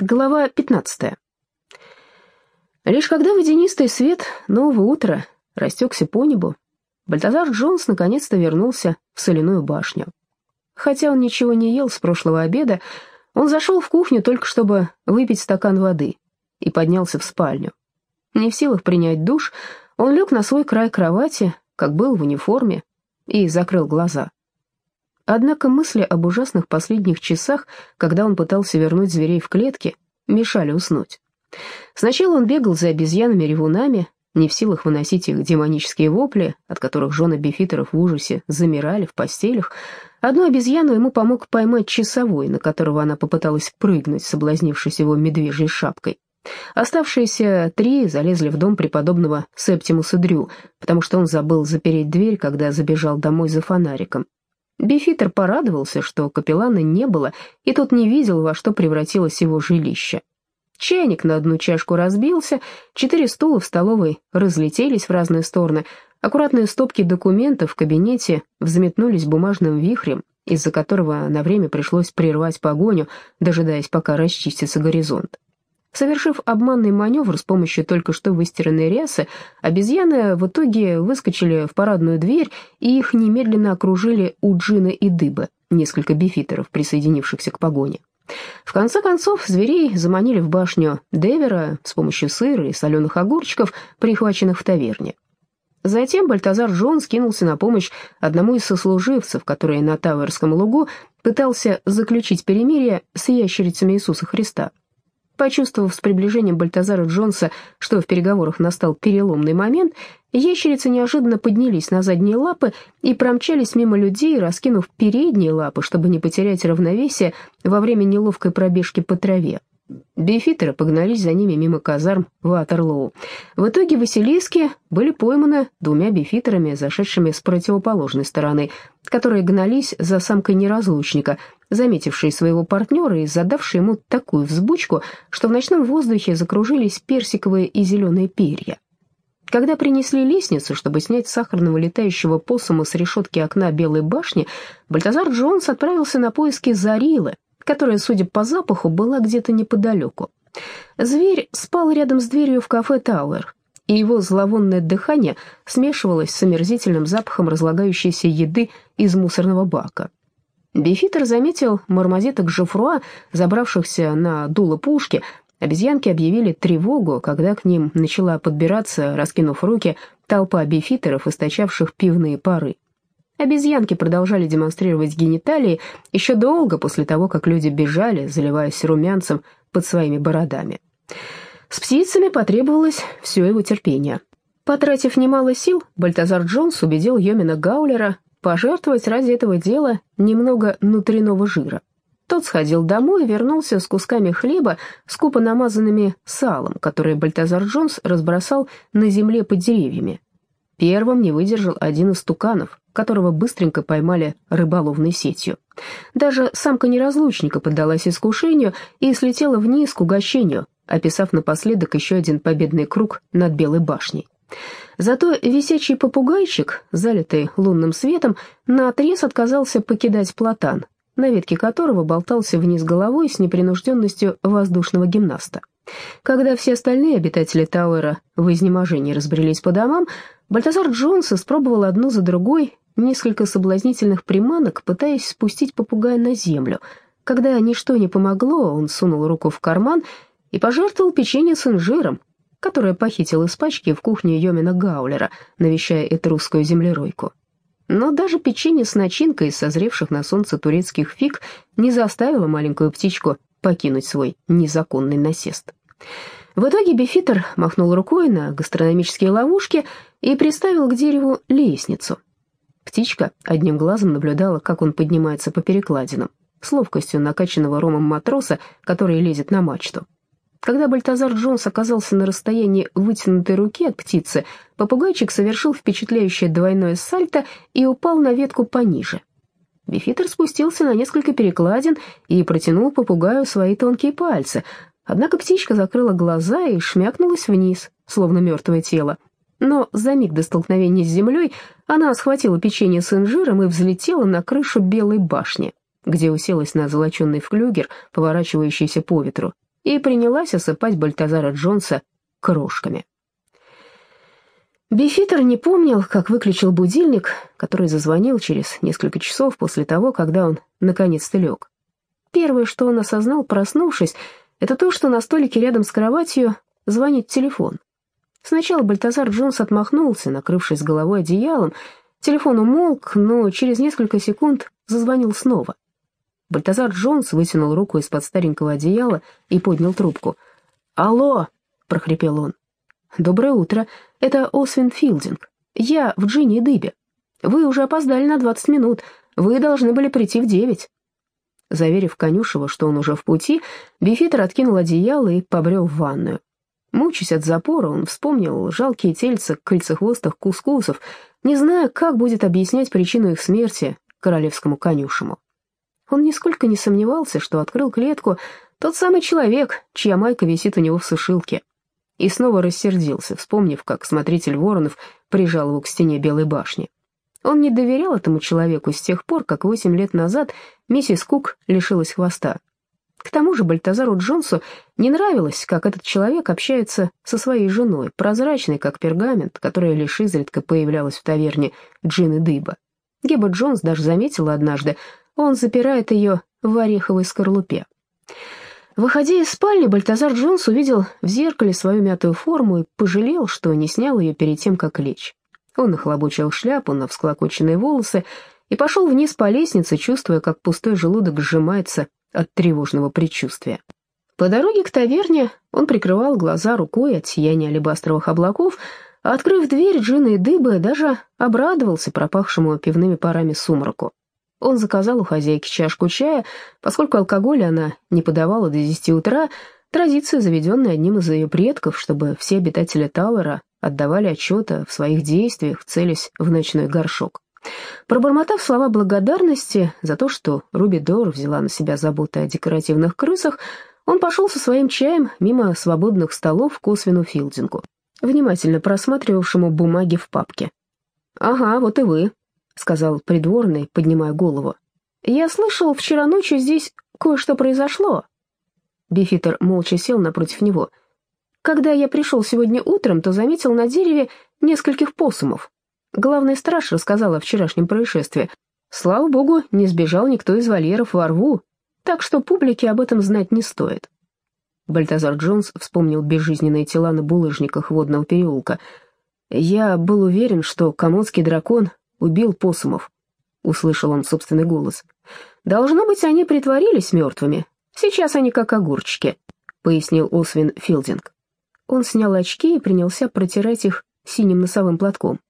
Глава 15. Лишь когда водянистый свет нового утра растекся по небу, Бальтазар Джонс наконец-то вернулся в соляную башню. Хотя он ничего не ел с прошлого обеда, он зашел в кухню только чтобы выпить стакан воды и поднялся в спальню. Не в силах принять душ, он лег на свой край кровати, как был в униформе, и закрыл глаза. Однако мысли об ужасных последних часах, когда он пытался вернуть зверей в клетки, мешали уснуть. Сначала он бегал за обезьянами-ревунами, не в силах выносить их демонические вопли, от которых жены бифитеров в ужасе замирали в постелях. Одну обезьяну ему помог поймать часовой, на которого она попыталась прыгнуть, соблазнившись его медвежьей шапкой. Оставшиеся три залезли в дом преподобного Септимуса Дрю, потому что он забыл запереть дверь, когда забежал домой за фонариком. Бифитер порадовался, что капеллана не было, и тот не видел, во что превратилось его жилище. Чайник на одну чашку разбился, четыре стула в столовой разлетелись в разные стороны, аккуратные стопки документов в кабинете взметнулись бумажным вихрем, из-за которого на время пришлось прервать погоню, дожидаясь, пока расчистится горизонт. Совершив обманный маневр с помощью только что выстиранной рясы, обезьяны в итоге выскочили в парадную дверь, и их немедленно окружили Уджина и Дыбы, несколько бифитеров, присоединившихся к погоне. В конце концов, зверей заманили в башню Девера с помощью сыра и соленых огурчиков, прихваченных в таверне. Затем Бальтазар Джон скинулся на помощь одному из сослуживцев, который на Тауэрском лугу пытался заключить перемирие с ящерицами Иисуса Христа. Почувствовав с приближением Бальтазара Джонса, что в переговорах настал переломный момент, ящерицы неожиданно поднялись на задние лапы и промчались мимо людей, раскинув передние лапы, чтобы не потерять равновесие во время неловкой пробежки по траве. Бифитеры погнались за ними мимо казарм Ватерлоу. В итоге Василиски были пойманы двумя бифитерами, зашедшими с противоположной стороны, которые гнались за самкой неразлучника, заметившей своего партнера и задавшей ему такую взбучку, что в ночном воздухе закружились персиковые и зеленые перья. Когда принесли лестницу, чтобы снять сахарного летающего посума с решетки окна Белой башни, Бальтазар Джонс отправился на поиски Зарилы, которая, судя по запаху, была где-то неподалеку. Зверь спал рядом с дверью в кафе «Тауэр», и его зловонное дыхание смешивалось с омерзительным запахом разлагающейся еды из мусорного бака. Бифитер заметил мармозеток Жофруа, забравшихся на дуло пушки. Обезьянки объявили тревогу, когда к ним начала подбираться, раскинув руки, толпа бифитеров, источавших пивные пары. Обезьянки продолжали демонстрировать гениталии еще долго после того, как люди бежали, заливаясь румянцем под своими бородами. С птицами потребовалось все его терпение. Потратив немало сил, Бальтазар Джонс убедил Йомина Гаулера пожертвовать ради этого дела немного внутреннего жира. Тот сходил домой и вернулся с кусками хлеба, скупо намазанными салом, которые Бальтазар Джонс разбросал на земле под деревьями. Первым не выдержал один из туканов, которого быстренько поймали рыболовной сетью. Даже самка неразлучника поддалась искушению и слетела вниз к угощению, описав напоследок еще один победный круг над Белой башней. Зато висячий попугайчик, залитый лунным светом, наотрез отказался покидать платан, на ветке которого болтался вниз головой с непринужденностью воздушного гимнаста. Когда все остальные обитатели Тауэра в изнеможении разбрелись по домам, Бальтазар Джонс испробовал одну за другой несколько соблазнительных приманок, пытаясь спустить попугая на землю. Когда ничто не помогло, он сунул руку в карман и пожертвовал печенье с инжиром, которое похитил из пачки в кухне Йомина Гаулера, навещая этрусскую землеройку. Но даже печенье с начинкой из созревших на солнце турецких фиг не заставило маленькую птичку покинуть свой незаконный насест. В итоге Бифитер махнул рукой на гастрономические ловушки и приставил к дереву лестницу. Птичка одним глазом наблюдала, как он поднимается по перекладинам, с ловкостью накачанного ромом матроса, который лезет на мачту. Когда Бальтазар Джонс оказался на расстоянии вытянутой руки от птицы, попугайчик совершил впечатляющее двойное сальто и упал на ветку пониже. Бифитер спустился на несколько перекладин и протянул попугаю свои тонкие пальцы, Однако птичка закрыла глаза и шмякнулась вниз, словно мертвое тело. Но за миг до столкновения с землей она схватила печенье с инжиром и взлетела на крышу белой башни, где уселась на золоченный флюгер, поворачивающийся по ветру, и принялась осыпать Бальтазара Джонса крошками. Бифитер не помнил, как выключил будильник, который зазвонил через несколько часов после того, когда он наконец-то лег. Первое, что он осознал, проснувшись, это то, что на столике рядом с кроватью звонит телефон. Сначала Бальтазар Джонс отмахнулся, накрывшись головой одеялом. Телефон умолк, но через несколько секунд зазвонил снова. Бальтазар Джонс вытянул руку из-под старенького одеяла и поднял трубку. «Алло!» — прохрипел он. «Доброе утро. Это Освин Филдинг. Я в Джинни Дыбе. Вы уже опоздали на 20 минут. Вы должны были прийти в девять». Заверив Конюшева, что он уже в пути, Бифитер откинул одеяло и побрел в ванную. Мучаясь от запора, он вспомнил жалкие тельца кольцехвостых кускусов, не зная, как будет объяснять причину их смерти королевскому конюшему. Он нисколько не сомневался, что открыл клетку тот самый человек, чья майка висит у него в сушилке и снова рассердился, вспомнив, как смотритель Воронов прижал его к стене Белой башни. Он не доверял этому человеку с тех пор, как восемь лет назад миссис Кук лишилась хвоста. К тому же Бальтазару Джонсу не нравилось, как этот человек общается со своей женой, прозрачной, как пергамент, которая лишь изредка появлялась в таверне Джины Дыба. Геба Джонс даже заметила однажды, он запирает ее в ореховой скорлупе. Выходя из спальни, Бальтазар Джонс увидел в зеркале свою мятую форму и пожалел, что не снял ее перед тем, как лечь. Он нахлобучил шляпу на всклокоченные волосы и пошел вниз по лестнице, чувствуя, как пустой желудок сжимается от тревожного предчувствия. По дороге к таверне он прикрывал глаза рукой от сияния алебастровых облаков, а, открыв дверь Джина и Дыбы, даже обрадовался пропахшему пивными парами сумраку. Он заказал у хозяйки чашку чая, поскольку алкоголя она не подавала до десяти утра, традиция, заведенная одним из ее предков, чтобы все обитатели Тауэра отдавали отчеты в своих действиях, целясь в ночной горшок. Пробормотав слова благодарности за то, что Руби Дор взяла на себя заботы о декоративных крысах, он пошел со своим чаем мимо свободных столов к Освину Филдингу, внимательно просматривавшему бумаги в папке. «Ага, вот и вы», сказал придворный, поднимая голову. «Я слышал, вчера ночью здесь кое-что произошло». Бифитер молча сел напротив него. «Когда я пришел сегодня утром, то заметил на дереве нескольких посумов. Главный страж рассказал о вчерашнем происшествии. Слава богу, не сбежал никто из вольеров во рву, так что публике об этом знать не стоит». Бальтазар Джонс вспомнил безжизненные тела на булыжниках водного переулка. «Я был уверен, что комодский дракон убил посумов», — услышал он собственный голос. «Должно быть, они притворились мертвыми. Сейчас они как огурчики», — пояснил Освин Филдинг. Он снял очки и принялся протирать их синим носовым платком.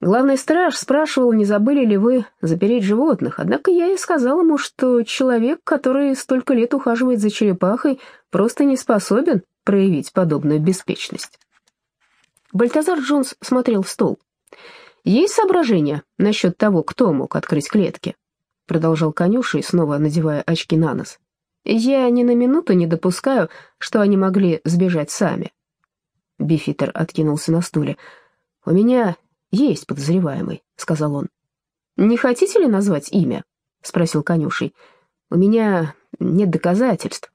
Главный страж спрашивал, не забыли ли вы запереть животных, однако я и сказал ему, что человек, который столько лет ухаживает за черепахой, просто не способен проявить подобную беспечность. Бальтазар Джонс смотрел в стол. «Есть соображения насчет того, кто мог открыть клетки?» Продолжал конюшей, снова надевая очки на нос. «Я ни на минуту не допускаю, что они могли сбежать сами». Бифитер откинулся на стуле. «У меня есть подозреваемый», — сказал он. «Не хотите ли назвать имя?» — спросил конюшей. «У меня нет доказательств».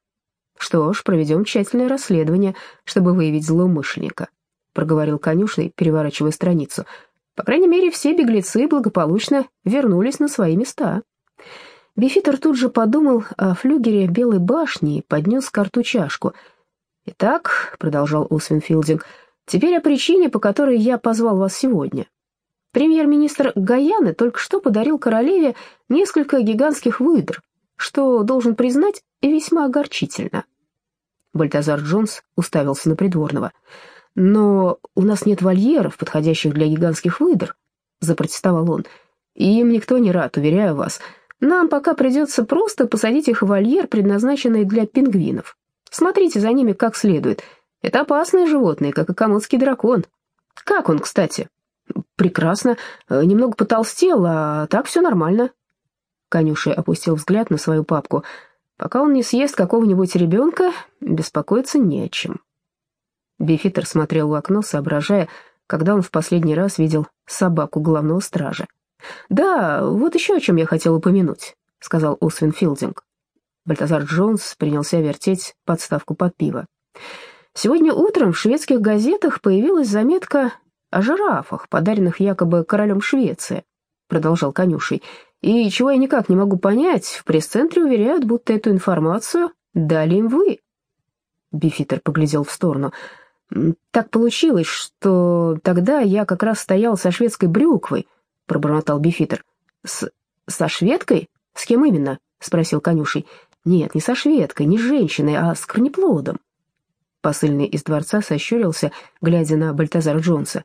«Что ж, проведем тщательное расследование, чтобы выявить злоумышленника», — проговорил конюшей, переворачивая страницу. По крайней мере, все беглецы благополучно вернулись на свои места. Бифитер тут же подумал о флюгере Белой башни и поднес к рту чашку. «Итак», — продолжал Усвинфилдинг, — «теперь о причине, по которой я позвал вас сегодня. Премьер-министр Гаяны только что подарил королеве несколько гигантских выдр, что, должен признать, весьма огорчительно». Бальтазар Джонс уставился на придворного — «Но у нас нет вольеров, подходящих для гигантских выдр», — запротестовал он. «И им никто не рад, уверяю вас. Нам пока придется просто посадить их в вольер, предназначенный для пингвинов. Смотрите за ними как следует. Это опасные животные, как и комодский дракон. Как он, кстати?» «Прекрасно. Немного потолстел, а так все нормально». Конюши опустил взгляд на свою папку. «Пока он не съест какого-нибудь ребенка, беспокоиться не о чем». Бифитер смотрел в окно, соображая, когда он в последний раз видел собаку главного стража. «Да, вот еще о чем я хотел упомянуть», — сказал Освин Филдинг. Бальтазар Джонс принялся вертеть подставку под пиво. Сегодня утром в шведских газетах появилась заметка о жирафах, подаренных якобы королем Швеции, продолжал конюшей. И чего я никак не могу понять, в пресс-центре уверяют, будто эту информацию дали им вы. Бифитер поглядел в сторону. «Так получилось, что тогда я как раз стоял со шведской брюквой», — пробормотал Бифитер. «С... со шведкой? С кем именно?» — спросил конюшей. «Нет, не со шведкой, не с женщиной, а с корнеплодом». Посыльный из дворца сощурился, глядя на Бальтазара Джонса.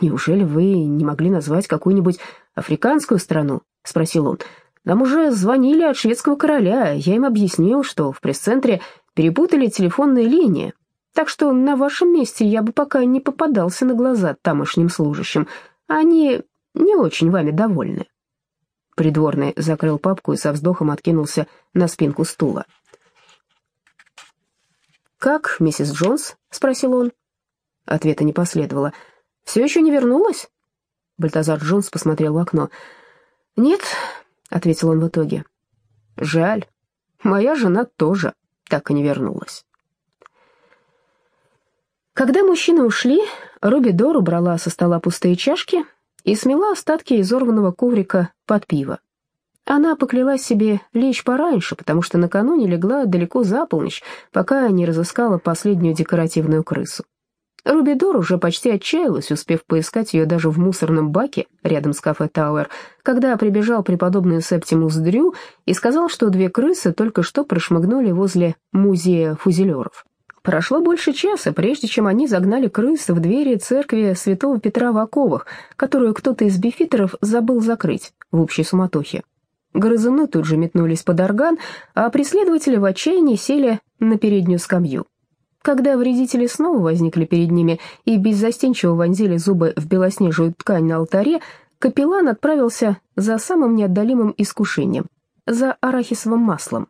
«Неужели вы не могли назвать какую-нибудь африканскую страну?» — спросил он. «Нам уже звонили от шведского короля. Я им объяснил, что в пресс-центре перепутали телефонные линии. Так что на вашем месте я бы пока не попадался на глаза тамошним служащим. Они не очень вами довольны». Придворный закрыл папку и со вздохом откинулся на спинку стула. «Как, миссис Джонс?» — спросил он. Ответа не последовало. «Все еще не вернулась?» Бальтазар Джонс посмотрел в окно. «Нет», — ответил он в итоге. «Жаль. Моя жена тоже так и не вернулась». Когда мужчины ушли, Робби Дор убрала со стола пустые чашки и смела остатки изорванного коврика под пиво. Она поклялась себе лечь пораньше, потому что накануне легла далеко за полночь, пока не разыскала последнюю декоративную крысу. Рубидор уже почти отчаялась, успев поискать ее даже в мусорном баке рядом с кафе Тауэр, когда прибежал преподобный Септимус Дрю и сказал, что две крысы только что прошмыгнули возле музея фузелеров. Прошло больше часа, прежде чем они загнали крыс в двери церкви святого Петра в Оковах, которую кто-то из бифитеров забыл закрыть в общей суматохе. Грызуны тут же метнулись под орган, а преследователи в отчаянии сели на переднюю скамью. Когда вредители снова возникли перед ними и беззастенчиво вонзили зубы в белоснежную ткань на алтаре, капеллан отправился за самым неотдалимым искушением — за арахисовым маслом.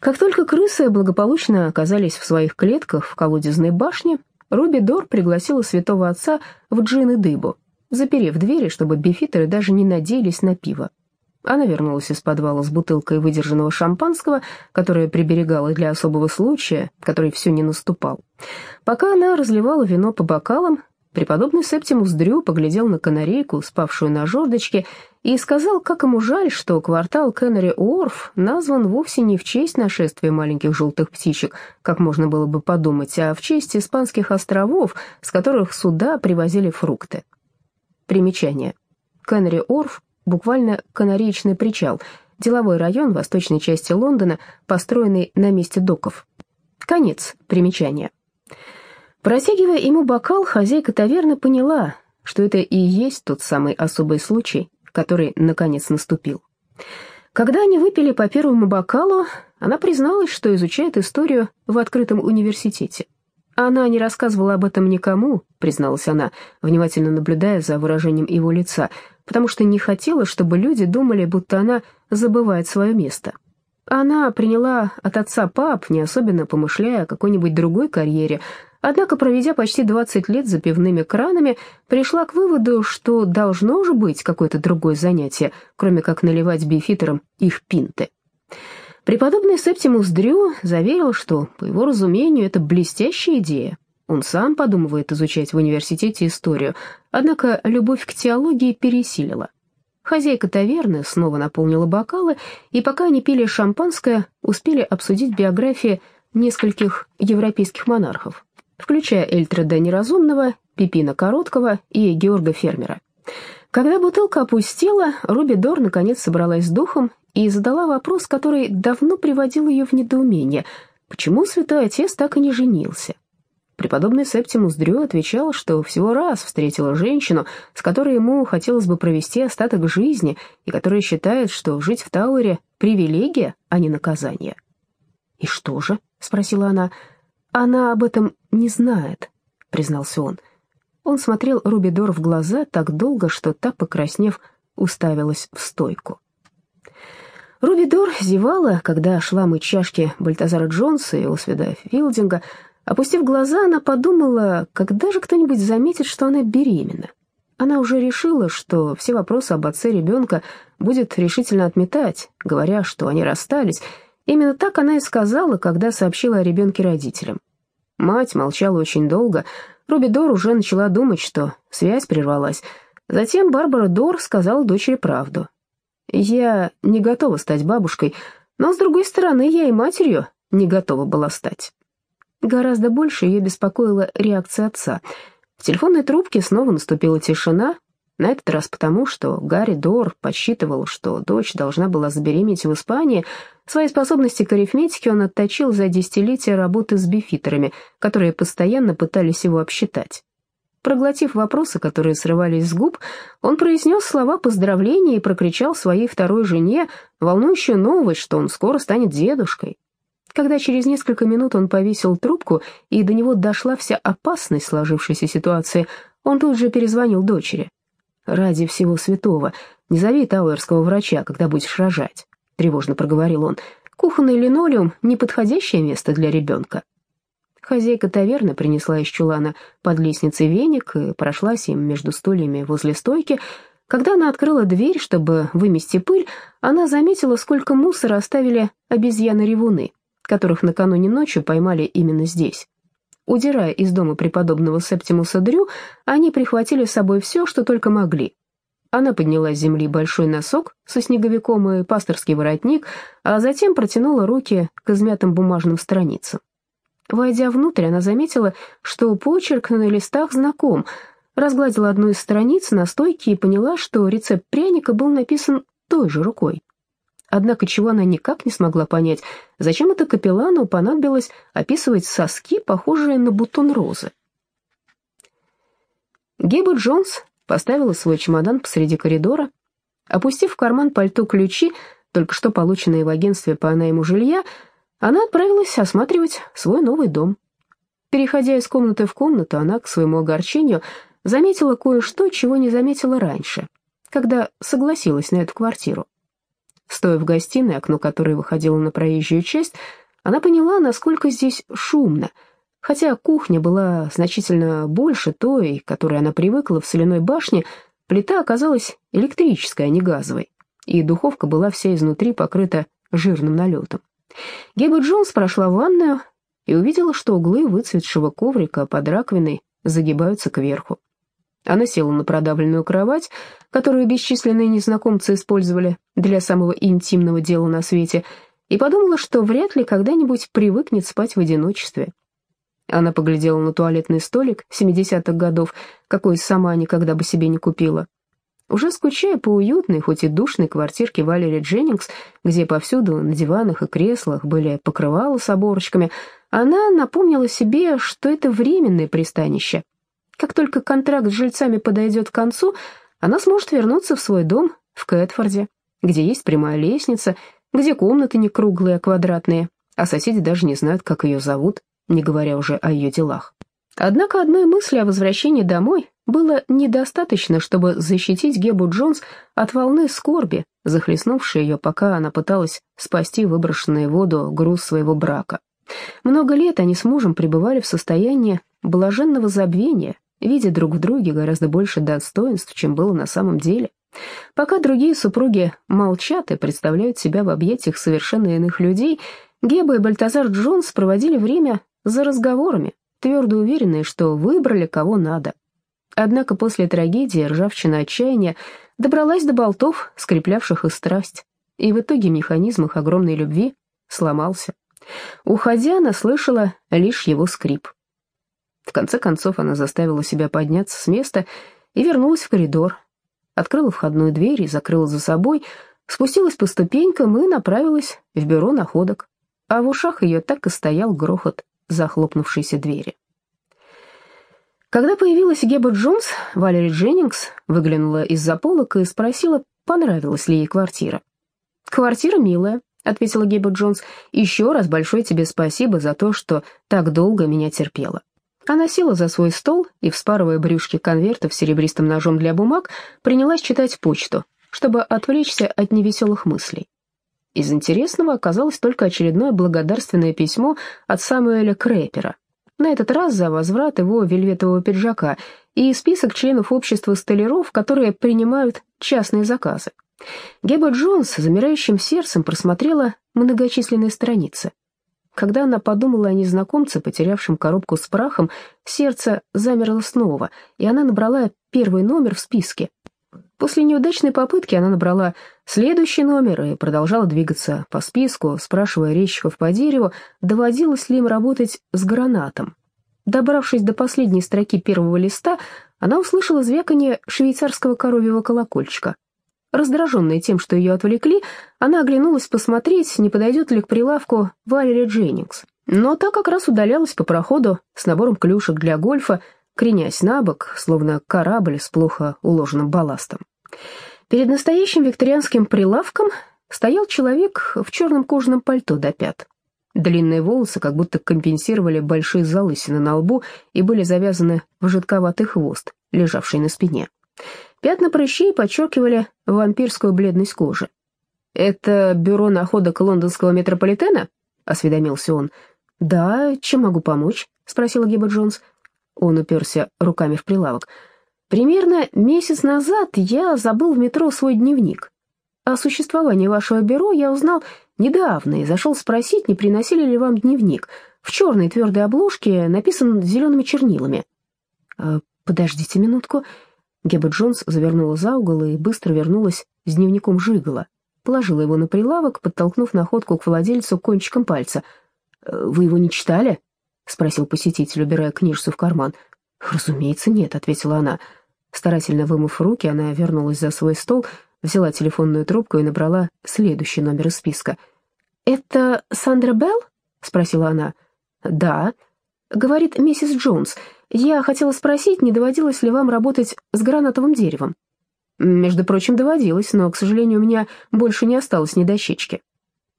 Как только крысы благополучно оказались в своих клетках в колодезной башне, Робби Дор пригласила святого отца в джин и дыбу, заперев двери, чтобы бифитеры даже не надеялись на пиво. Она вернулась из подвала с бутылкой выдержанного шампанского, которое приберегала для особого случая, который все не наступал. Пока она разливала вино по бокалам, преподобный Септимус Дрю поглядел на канарейку, спавшую на жердочке, и сказал, как ему жаль, что квартал Кеннери-Уорф назван вовсе не в честь нашествия маленьких желтых птичек, как можно было бы подумать, а в честь испанских островов, с которых сюда привозили фрукты. Примечание. Кеннери-Уорф буквально канареечный причал, деловой район восточной части Лондона, построенный на месте доков. Конец примечания. Протягивая ему бокал, хозяйка таверны поняла, что это и есть тот самый особый случай, который, наконец, наступил. Когда они выпили по первому бокалу, она призналась, что изучает историю в открытом университете. Она не рассказывала об этом никому, призналась она, внимательно наблюдая за выражением его лица, потому что не хотела, чтобы люди думали, будто она забывает свое место. Она приняла от отца пап, не особенно помышляя о какой-нибудь другой карьере, однако, проведя почти 20 лет за пивными кранами, пришла к выводу, что должно же быть какое-то другое занятие, кроме как наливать бифитерам их пинты. Преподобный Септимус Дрю заверил, что, по его разумению, это блестящая идея, он сам подумывает изучать в университете историю, однако любовь к теологии пересилила. Хозяйка таверны снова наполнила бокалы, и пока они пили шампанское, успели обсудить биографии нескольких европейских монархов, включая Эльтреда Неразумного, Пипина Короткого и Георга Фермера. Когда бутылка опустела, Руби Дор наконец собралась с духом и задала вопрос, который давно приводил ее в недоумение. Почему святой отец так и не женился? Преподобный Септимус Дрю отвечал, что всего раз встретила женщину, с которой ему хотелось бы провести остаток жизни, и которая считает, что жить в Тауэре — привилегия, а не наказание. «И что же?» — спросила она. «Она об этом не знает», — признался он. Он смотрел Рубидор в глаза так долго, что та, покраснев, уставилась в стойку. Рубидор зевала, когда шла мыть чашки Бальтазара Джонса и Осведа Филдинга, Опустив глаза, она подумала, когда же кто-нибудь заметит, что она беременна. Она уже решила, что все вопросы об отце ребенка будет решительно отметать, говоря, что они расстались, Именно так она и сказала, когда сообщила о ребенке родителям. Мать молчала очень долго. Руби Дор уже начала думать, что связь прервалась. Затем Барбара Дор сказала дочери правду. «Я не готова стать бабушкой, но, с другой стороны, я и матерью не готова была стать». Гораздо больше ее беспокоила реакция отца. В телефонной трубке снова наступила тишина, на этот раз потому, что Гарри Дор подсчитывал, что дочь должна была забеременеть в Испании. Свои способности к арифметике он отточил за десятилетия работы с бифитерами, которые постоянно пытались его обсчитать. Проглотив вопросы, которые срывались с губ, он произнес слова поздравления и прокричал своей второй жене волнующую новость, что он скоро станет дедушкой. Когда через несколько минут он повесил трубку, и до него дошла вся опасность сложившейся ситуации, он тут же перезвонил дочери. «Ради всего святого, не зови тауэрского врача, когда будешь рожать», — тревожно проговорил он. «Кухонный линолеум — неподходящее место для ребенка». Хозяйка таверны принесла из чулана под лестницей веник и прошлась им между стульями возле стойки. Когда она открыла дверь, чтобы вымести пыль, она заметила, сколько мусора оставили обезьяны-ревуны, которых накануне ночью поймали именно здесь. Удирая из дома преподобного Септимуса Дрю, они прихватили с собой все, что только могли. Она подняла с земли большой носок со снеговиком и пасторский воротник, а затем протянула руки к измятым бумажным страницам. Войдя внутрь, она заметила, что почерк на листах знаком, разгладила одну из страниц на стойке и поняла, что рецепт пряника был написан той же рукой. Однако чего она никак не смогла понять, зачем это капеллану понадобилось описывать соски, похожие на бутон розы. Геба Джонс поставила свой чемодан посреди коридора. Опустив в карман пальто ключи, только что полученные в агентстве по найму жилья, она отправилась осматривать свой новый дом. Переходя из комнаты в комнату, она, к своему огорчению, заметила кое-что, чего не заметила раньше, когда согласилась на эту квартиру. Стоя в гостиной, окно которой выходило на проезжую часть, она поняла, насколько здесь шумно. Хотя кухня была значительно больше той, к которой она привыкла в соляной башне, плита оказалась электрической, а не газовой, и духовка была вся изнутри покрыта жирным налетом. Геба Джонс прошла в ванную и увидела, что углы выцветшего коврика под раковиной загибаются кверху. Она села на продавленную кровать, которую бесчисленные незнакомцы использовали для самого интимного дела на свете, и подумала, что вряд ли когда-нибудь привыкнет спать в одиночестве. Она поглядела на туалетный столик 70-х годов, какой сама никогда бы себе не купила. Уже скучая по уютной, хоть и душной квартирке Валери Дженнингс, где повсюду на диванах и креслах были покрывала с оборочками, она напомнила себе, что это временное пристанище — как только контракт с жильцами подойдет к концу, она сможет вернуться в свой дом в Кэтфорде, где есть прямая лестница, где комнаты не круглые, а квадратные, а соседи даже не знают, как ее зовут, не говоря уже о ее делах. Однако одной мысли о возвращении домой было недостаточно, чтобы защитить Гебу Джонс от волны скорби, захлестнувшей ее, пока она пыталась спасти выброшенный в воду груз своего брака. Много лет они с мужем пребывали в состоянии блаженного забвения, видя друг в друге гораздо больше достоинств, чем было на самом деле. Пока другие супруги молчат и представляют себя в объятиях совершенно иных людей, Геба и Бальтазар Джонс проводили время за разговорами, твердо уверенные, что выбрали кого надо. Однако после трагедии ржавчина отчаяния добралась до болтов, скреплявших их страсть, и в итоге механизм их огромной любви сломался. Уходя, она слышала лишь его скрип. В конце концов она заставила себя подняться с места и вернулась в коридор. Открыла входную дверь и закрыла за собой, спустилась по ступенькам и направилась в бюро находок. А в ушах ее так и стоял грохот захлопнувшейся двери. Когда появилась Геба Джонс, Валери Дженнингс выглянула из-за полок и спросила, понравилась ли ей квартира. «Квартира милая», — ответила Геба Джонс. «Еще раз большое тебе спасибо за то, что так долго меня терпела». Она села за свой стол и, вспарывая брюшки конвертов серебристым ножом для бумаг, принялась читать почту, чтобы отвлечься от невеселых мыслей. Из интересного оказалось только очередное благодарственное письмо от Самуэля Крэпера, на этот раз за возврат его вельветового пиджака и список членов общества столяров, которые принимают частные заказы. Геба Джонс замирающим сердцем просмотрела многочисленные страницы. Когда она подумала о незнакомце, потерявшем коробку с прахом, сердце замерло снова, и она набрала первый номер в списке. После неудачной попытки она набрала следующий номер и продолжала двигаться по списку, спрашивая резчиков по дереву, доводилось ли им работать с гранатом. Добравшись до последней строки первого листа, она услышала звяканье швейцарского коровьего колокольчика. Раздраженная тем, что ее отвлекли, она оглянулась посмотреть, не подойдет ли к прилавку Валерия Дженнингс. Но та как раз удалялась по проходу с набором клюшек для гольфа, кренясь на бок, словно корабль с плохо уложенным балластом. Перед настоящим викторианским прилавком стоял человек в черном кожаном пальто до пят. Длинные волосы как будто компенсировали большие залысины на лбу и были завязаны в жидковатый хвост, лежавший на спине. Пятна прыщей подчеркивали вампирскую бледность кожи. «Это бюро находок лондонского метрополитена?» — осведомился он. «Да, чем могу помочь?» — спросила Гиба Джонс. Он уперся руками в прилавок. «Примерно месяц назад я забыл в метро свой дневник. О существовании вашего бюро я узнал недавно и зашел спросить, не приносили ли вам дневник. В черной твердой обложке написан зелеными чернилами». «Э, «Подождите минутку», Геба Джонс завернула за угол и быстро вернулась с дневником Жигала. Положила его на прилавок, подтолкнув находку к владельцу кончиком пальца. «Э, «Вы его не читали?» — спросил посетитель, убирая книжцу в карман. «Разумеется, нет», — ответила она. Старательно вымыв руки, она вернулась за свой стол, взяла телефонную трубку и набрала следующий номер из списка. «Это Сандра Белл?» — спросила она. «Да», — говорит миссис Джонс. Я хотела спросить, не доводилось ли вам работать с гранатовым деревом? Между прочим, доводилось, но, к сожалению, у меня больше не осталось ни дощечки.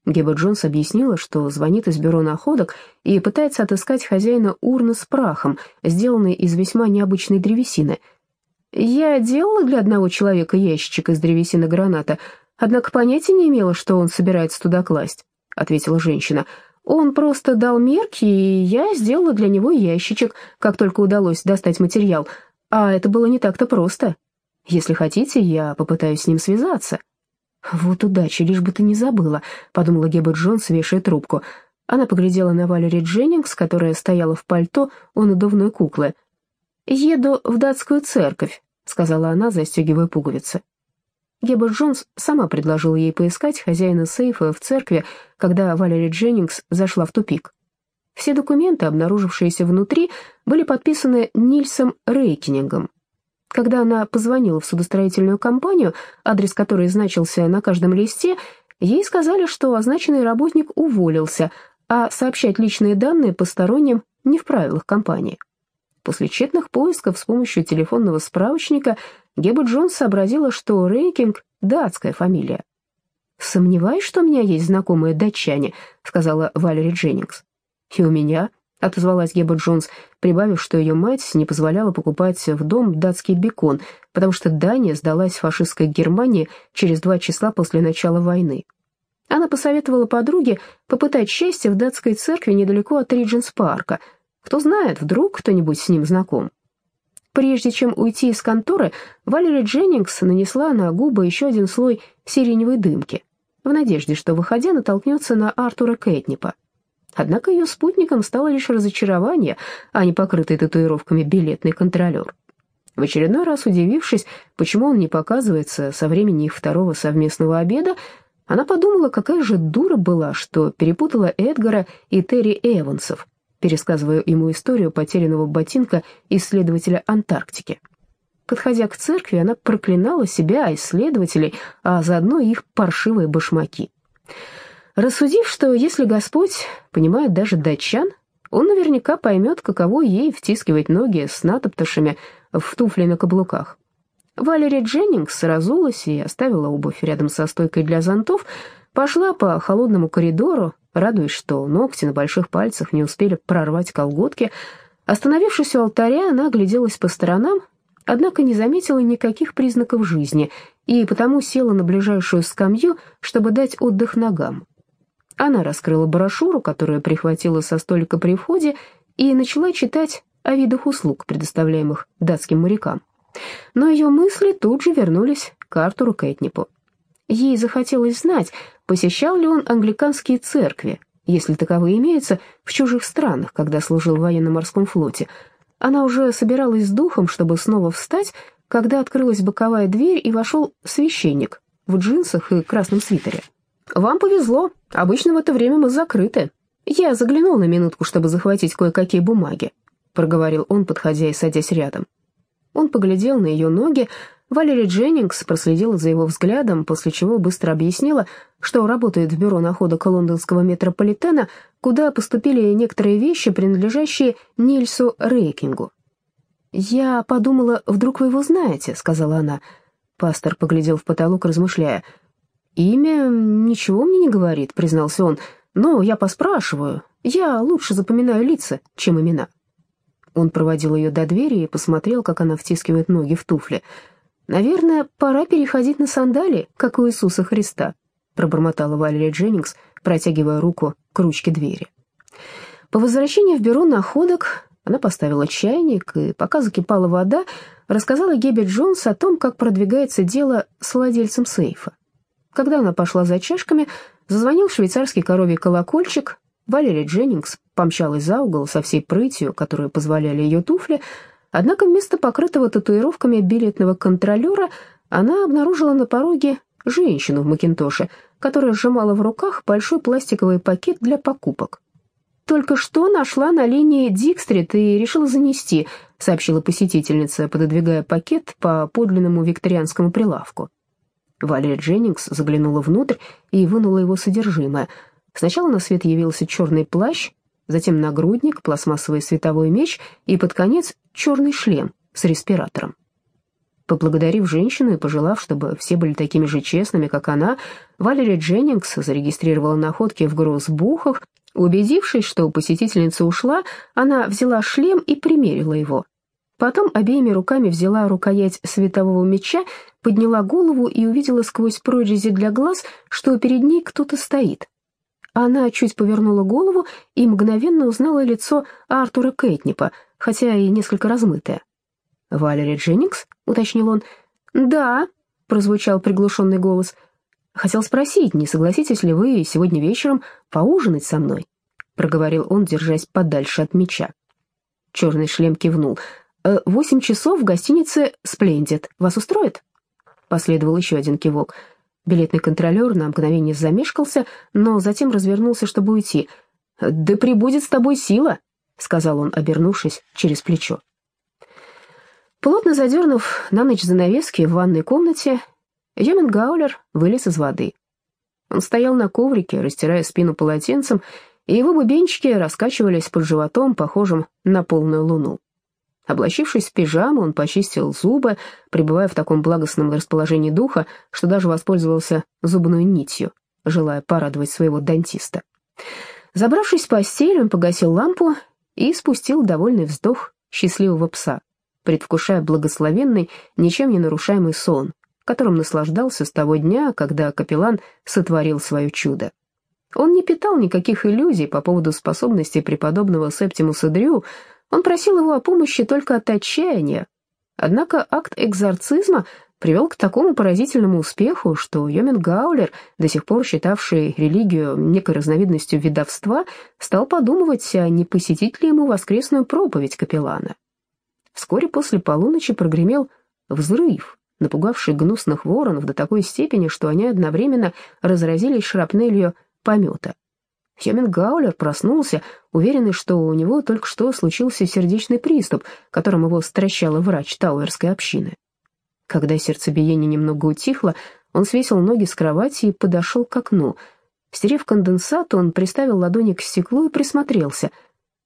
Геба Джонс объяснила, что звонит из бюро находок и пытается отыскать хозяина урны с прахом, сделанной из весьма необычной древесины. «Я делала для одного человека ящичек из древесины граната, однако понятия не имела, что он собирается туда класть», — ответила женщина. Он просто дал мерки, и я сделала для него ящичек, как только удалось достать материал. А это было не так-то просто. Если хотите, я попытаюсь с ним связаться». «Вот удача, лишь бы ты не забыла», — подумала Геба Джонс, вешая трубку. Она поглядела на Валери Дженнингс, которая стояла в пальто у надувной куклы. «Еду в датскую церковь», — сказала она, застегивая пуговицы. Геба Джонс сама предложила ей поискать хозяина сейфа в церкви, когда Валери Дженнингс зашла в тупик. Все документы, обнаружившиеся внутри, были подписаны Нильсом Рейкинингом. Когда она позвонила в судостроительную компанию, адрес которой значился на каждом листе, ей сказали, что означенный работник уволился, а сообщать личные данные посторонним не в правилах компании. После тщетных поисков с помощью телефонного справочника Геба Джонс сообразила, что Рейкинг — датская фамилия. «Сомневаюсь, что у меня есть знакомые датчане», — сказала Валери Дженнингс. «И у меня», — отозвалась Геба Джонс, прибавив, что ее мать не позволяла покупать в дом датский бекон, потому что Дания сдалась фашистской Германии через два числа после начала войны. Она посоветовала подруге попытать счастье в датской церкви недалеко от Ридженс-парка. Кто знает, вдруг кто-нибудь с ним знаком. Прежде чем уйти из конторы, Валери Дженнингс нанесла на губы еще один слой сиреневой дымки, в надежде, что, выходя, натолкнется на Артура Кэтнипа. Однако ее спутником стало лишь разочарование, а не покрытый татуировками билетный контролер. В очередной раз удивившись, почему он не показывается со времени их второго совместного обеда, она подумала, какая же дура была, что перепутала Эдгара и Терри Эвансов, пересказывая ему историю потерянного ботинка исследователя Антарктики. Подходя к церкви, она проклинала себя, исследователей, а заодно их паршивые башмаки. Рассудив, что если Господь понимает даже датчан, он наверняка поймет, каково ей втискивать ноги с натоптышами в туфли на каблуках. Валерия Дженнингс разулась и оставила обувь рядом со стойкой для зонтов, пошла по холодному коридору, радуясь, что ногти на больших пальцах не успели прорвать колготки. Остановившись у алтаря, она огляделась по сторонам, однако не заметила никаких признаков жизни и потому села на ближайшую скамью, чтобы дать отдых ногам. Она раскрыла брошюру, которую прихватила со столика при входе, и начала читать о видах услуг, предоставляемых датским морякам. Но ее мысли тут же вернулись к Артуру Кэтнипу. Ей захотелось знать, посещал ли он англиканские церкви, если таковые имеются в чужих странах, когда служил в военно-морском флоте. Она уже собиралась с духом, чтобы снова встать, когда открылась боковая дверь и вошел священник в джинсах и красном свитере. «Вам повезло, обычно в это время мы закрыты. Я заглянул на минутку, чтобы захватить кое-какие бумаги», — проговорил он, подходя и садясь рядом. Он поглядел на ее ноги, Валерия Дженнингс проследила за его взглядом, после чего быстро объяснила, что работает в бюро находок лондонского метрополитена, куда поступили некоторые вещи, принадлежащие Нильсу Рейкингу. «Я подумала, вдруг вы его знаете», — сказала она. Пастор поглядел в потолок, размышляя. «Имя ничего мне не говорит», — признался он, — «но я поспрашиваю. Я лучше запоминаю лица, чем имена». Он проводил ее до двери и посмотрел, как она втискивает ноги в туфли. «Наверное, пора переходить на сандали, как у Иисуса Христа», пробормотала Валерия Дженнингс, протягивая руку к ручке двери. По возвращении в бюро находок она поставила чайник, и пока закипала вода, рассказала Гебби Джонс о том, как продвигается дело с владельцем сейфа. Когда она пошла за чашками, зазвонил швейцарский коровий колокольчик, Валерия Дженнингс помчалась за угол со всей прытью, которую позволяли ее туфли, однако вместо покрытого татуировками билетного контролера она обнаружила на пороге женщину в макинтоше, которая сжимала в руках большой пластиковый пакет для покупок. «Только что нашла на линии Дикстрит и решила занести», сообщила посетительница, пододвигая пакет по подлинному викторианскому прилавку. Валерия Дженнингс заглянула внутрь и вынула его содержимое — Сначала на свет явился черный плащ, затем нагрудник, пластмассовый световой меч и под конец черный шлем с респиратором. Поблагодарив женщину и пожелав, чтобы все были такими же честными, как она, Валерия Дженнингс зарегистрировала находки в гроссбухах. Убедившись, что посетительница ушла, она взяла шлем и примерила его. Потом обеими руками взяла рукоять светового меча, подняла голову и увидела сквозь прорези для глаз, что перед ней кто-то стоит. Она чуть повернула голову и мгновенно узнала лицо Артура Кэтнипа, хотя и несколько размытое. «Валерия Дженнингс?» — уточнил он. «Да», — прозвучал приглушенный голос. «Хотел спросить, не согласитесь ли вы сегодня вечером поужинать со мной?» — проговорил он, держась подальше от меча. Черный шлем кивнул. «Э, «Восемь часов в гостинице «Сплендит». Вас устроит?» Последовал еще один кивок. Билетный контролер на мгновение замешкался, но затем развернулся, чтобы уйти. «Да прибудет с тобой сила», — сказал он, обернувшись через плечо. Плотно задернув на ночь занавески в ванной комнате, Йомен Гаулер вылез из воды. Он стоял на коврике, растирая спину полотенцем, и его бубенчики раскачивались под животом, похожим на полную луну. Облачившись в пижаму, он почистил зубы, пребывая в таком благостном расположении духа, что даже воспользовался зубной нитью, желая порадовать своего дантиста. Забравшись в постель, он погасил лампу и спустил довольный вздох счастливого пса, предвкушая благословенный, ничем не нарушаемый сон, которым наслаждался с того дня, когда капеллан сотворил свое чудо. Он не питал никаких иллюзий по поводу способностей преподобного Септимуса Дрю он просил его о помощи только от отчаяния. Однако акт экзорцизма привел к такому поразительному успеху, что Йомен Гаулер, до сих пор считавший религию некой разновидностью ведовства, стал подумывать, а не посетить ли ему воскресную проповедь капеллана. Вскоре после полуночи прогремел взрыв, напугавший гнусных воронов до такой степени, что они одновременно разразились шрапнелью помета. Хёмен Гаулер проснулся, уверенный, что у него только что случился сердечный приступ, которым его стращала врач Тауэрской общины. Когда сердцебиение немного утихло, он свесил ноги с кровати и подошел к окну. Стерев конденсат, он приставил ладони к стеклу и присмотрелся.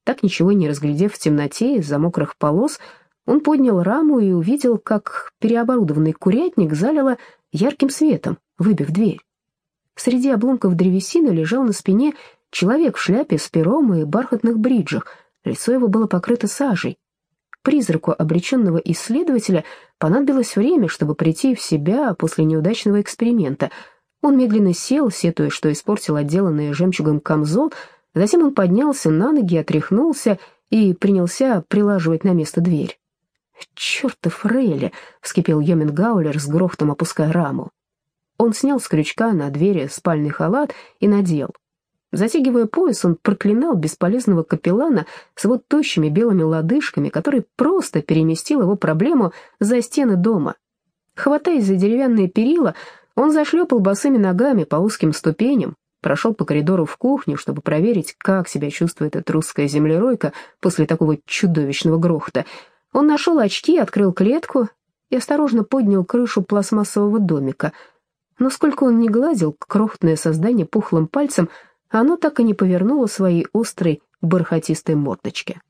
Так ничего не разглядев в темноте из-за мокрых полос, он поднял раму и увидел, как переоборудованный курятник залило ярким светом, выбив дверь. Среди обломков древесины лежал на спине Человек в шляпе с пером и бархатных бриджах, лицо его было покрыто сажей. Призраку обреченного исследователя понадобилось время, чтобы прийти в себя после неудачного эксперимента. Он медленно сел, сетуя, что испортил отделанный жемчугом камзол, затем он поднялся на ноги, отряхнулся и принялся прилаживать на место дверь. «Чертов Рейли!» — вскипел Йомен Гаулер с грохотом опуская раму. Он снял с крючка на двери спальный халат и надел. Затягивая пояс, он проклинал бесполезного капеллана с его тощими белыми лодыжками, который просто переместил его проблему за стены дома. Хватаясь за деревянные перила, он зашлепал босыми ногами по узким ступеням, прошел по коридору в кухню, чтобы проверить, как себя чувствует эта русская землеройка после такого чудовищного грохота. Он нашел очки, открыл клетку и осторожно поднял крышу пластмассового домика. Но сколько он не гладил крохотное создание пухлым пальцем, оно так и не повернуло своей острой бархатистой мордочки.